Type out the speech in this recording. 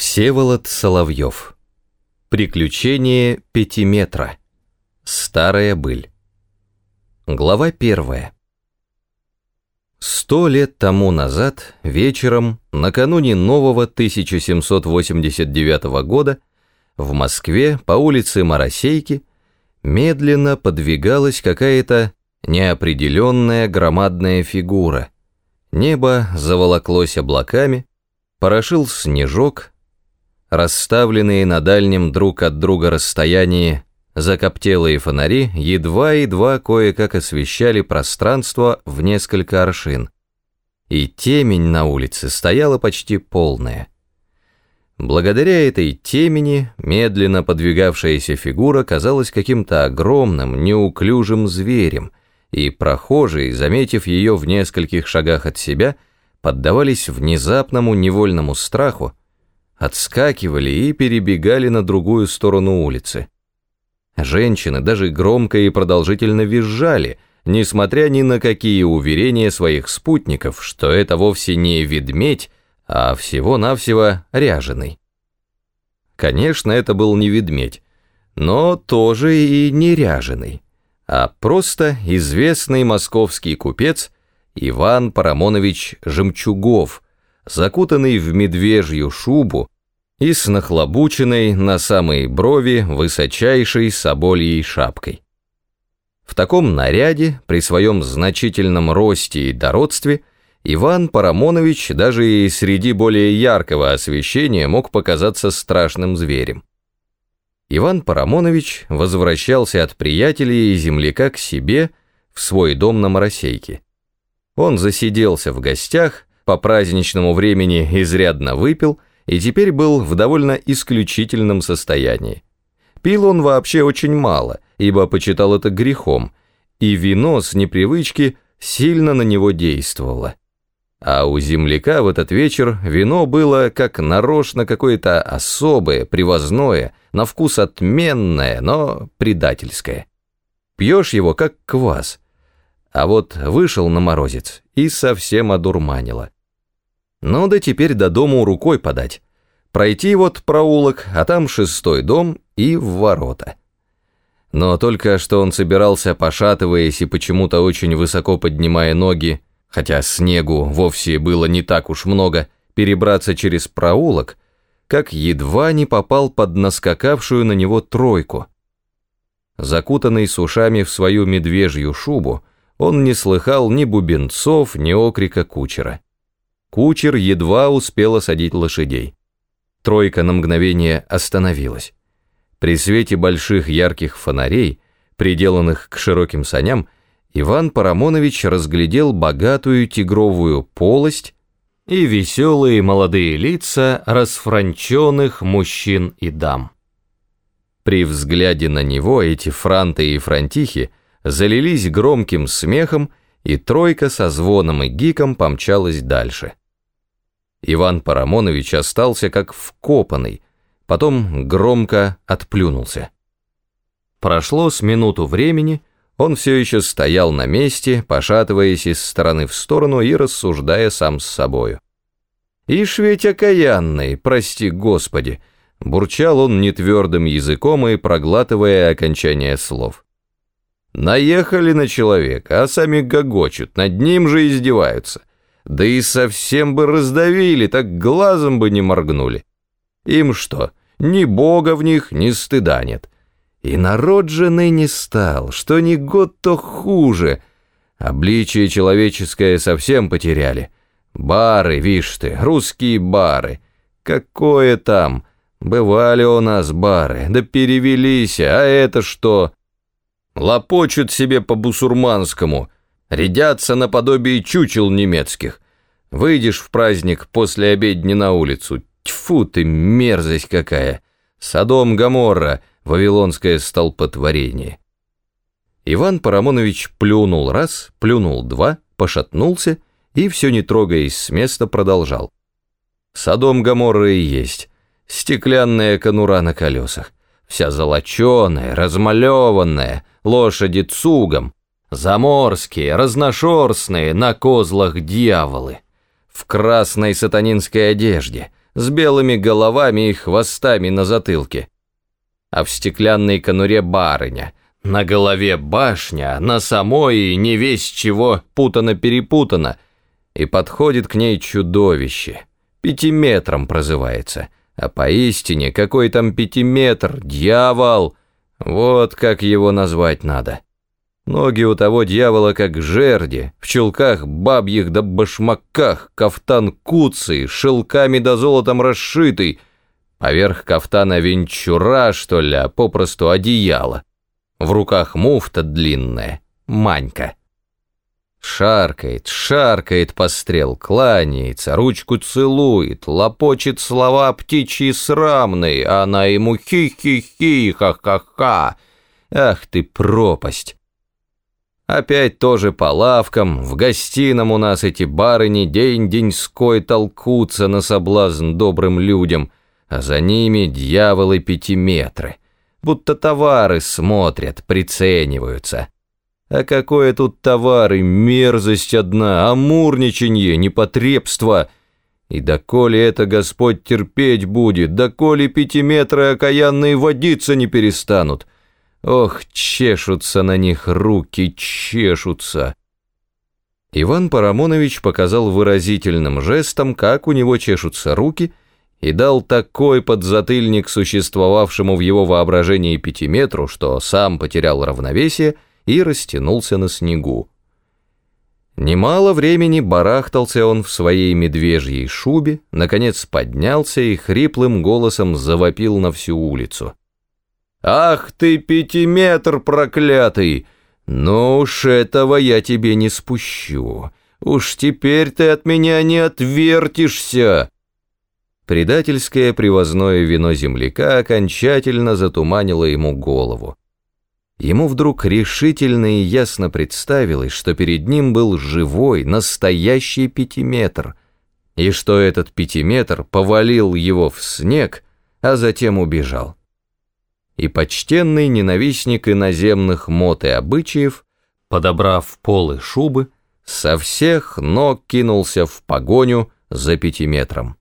Всеволод Соловьев. Приключение пятиметра. Старая быль. Глава первая. Сто лет тому назад, вечером, накануне нового 1789 года, в Москве по улице Моросейки медленно подвигалась какая-то неопределенная громадная фигура. Небо заволоклось облаками, порошил снежок, Расставленные на дальнем друг от друга расстоянии закоптелые фонари едва-едва кое-как освещали пространство в несколько аршин. И темень на улице стояла почти полная. Благодаря этой темени медленно подвигавшаяся фигура казалась каким-то огромным, неуклюжим зверем, и прохожие, заметив ее в нескольких шагах от себя, поддавались внезапному невольному страху, отскакивали и перебегали на другую сторону улицы. Женщины даже громко и продолжительно визжали, несмотря ни на какие уверения своих спутников, что это вовсе не ведмедь, а всего-навсего ряженый. Конечно, это был не ведмедь, но тоже и не ряженый, а просто известный московский купец Иван Парамонович Жемчугов – закутанный в медвежью шубу и с нахлобученной на самые брови высочайшей собольей шапкой. В таком наряде, при своем значительном росте и дородстве, Иван Парамонович даже и среди более яркого освещения мог показаться страшным зверем. Иван Парамонович возвращался от приятелей и земляка к себе в свой дом на Моросейке. Он засиделся в гостях, по праздничному времени изрядно выпил и теперь был в довольно исключительном состоянии. Пил он вообще очень мало, ибо почитал это грехом, и вино с непривычки сильно на него действовало. А у земляка в этот вечер вино было как нарочно какое-то особое, привозное, на вкус отменное, но предательское. Пьешь его как квас, а вот вышел на морозец и совсем одурманило. Ну да теперь до дому рукой подать. Пройти вот проулок, а там шестой дом и в ворота. Но только что он собирался, пошатываясь и почему-то очень высоко поднимая ноги, хотя снегу вовсе было не так уж много, перебраться через проулок, как едва не попал под наскакавшую на него тройку. Закутанный с ушами в свою медвежью шубу, он не слыхал ни бубенцов, ни окрика кучера. Кучер едва успел осадить лошадей. Тройка на мгновение остановилась. При свете больших ярких фонарей, приделанных к широким саням, Иван Парамонович разглядел богатую тигровую полость и веселые молодые лица расфранченных мужчин и дам. При взгляде на него эти франты и франтихи залились громким смехом, и тройка со звоном и гиком помчалась дальше. Иван Парамонович остался как вкопанный, потом громко отплюнулся. Прошло с минуту времени, он все еще стоял на месте, пошатываясь из стороны в сторону и рассуждая сам с собою. «Ишь ведь окаянный, прости господи!» Бурчал он нетвердым языком и проглатывая окончание слов. «Наехали на человека, а сами гогочут, над ним же издеваются. Да и совсем бы раздавили, так глазом бы не моргнули. Им что, ни бога в них, ни стыда нет. И народ же ныне стал, что ни год, то хуже. Обличие человеческое совсем потеряли. Бары, вишь ты, русские бары. Какое там? Бывали у нас бары, да перевелись, а это что? Лопочут себе по-бусурманскому — рядятся наподобие чучел немецких. Выйдешь в праздник после обедни на улицу, тьфу ты, мерзость какая! Содом Гаморра, вавилонское столпотворение. Иван Парамонович плюнул раз, плюнул два, пошатнулся и, все не трогаясь с места, продолжал. Содом Гаморра и есть, стеклянная конура на колесах, вся золоченая, размалеванная, лошади цугом, Заморские, разношерстные, на козлах дьяволы. В красной сатанинской одежде, с белыми головами и хвостами на затылке. А в стеклянной конуре барыня, на голове башня, на самой не весь чего путано-перепутано, и подходит к ней чудовище, пятиметром прозывается, а поистине какой там пятиметр, дьявол, вот как его назвать надо. Ноги у того дьявола как жерди, в чулках бабьих да башмаках, кафтан куцый, шелками да золотом расшитый, поверх кафтана венчура, что ли, а попросту одеяло. В руках муфта длинная, манька. Шаркает, шаркает пострел, кланяется, ручку целует, лопочет слова птичьи срамные, а она ему хи-хи-хи, ха-ха-ха. Ах ты пропасть! Опять тоже по лавкам, в гостином у нас эти барыни день-деньской толкутся на соблазн добрым людям, а за ними дьяволы пятиметры. Будто товары смотрят, прицениваются. А какое тут товары, мерзость одна, амурничанье, непотребство. И доколе это Господь терпеть будет, доколе пятиметры окаянные водиться не перестанут — Ох, чешутся на них руки, чешутся. Иван Парамонович показал выразительным жестом, как у него чешутся руки, и дал такой подзатыльник существовавшему в его воображении пятиметру, что сам потерял равновесие и растянулся на снегу. Немало времени барахтался он в своей медвежьей шубе, наконец поднялся и хриплым голосом завопил на всю улицу. «Ах ты, пятиметр проклятый! Ну уж этого я тебе не спущу. Уж теперь ты от меня не отвертишься!» Предательское привозное вино земляка окончательно затуманило ему голову. Ему вдруг решительно и ясно представилось, что перед ним был живой, настоящий пятиметр, и что этот пятиметр повалил его в снег, а затем убежал и почтенный ненавистник иноземных мод и обычаев, подобрав полы шубы, со всех ног кинулся в погоню за пятиметром.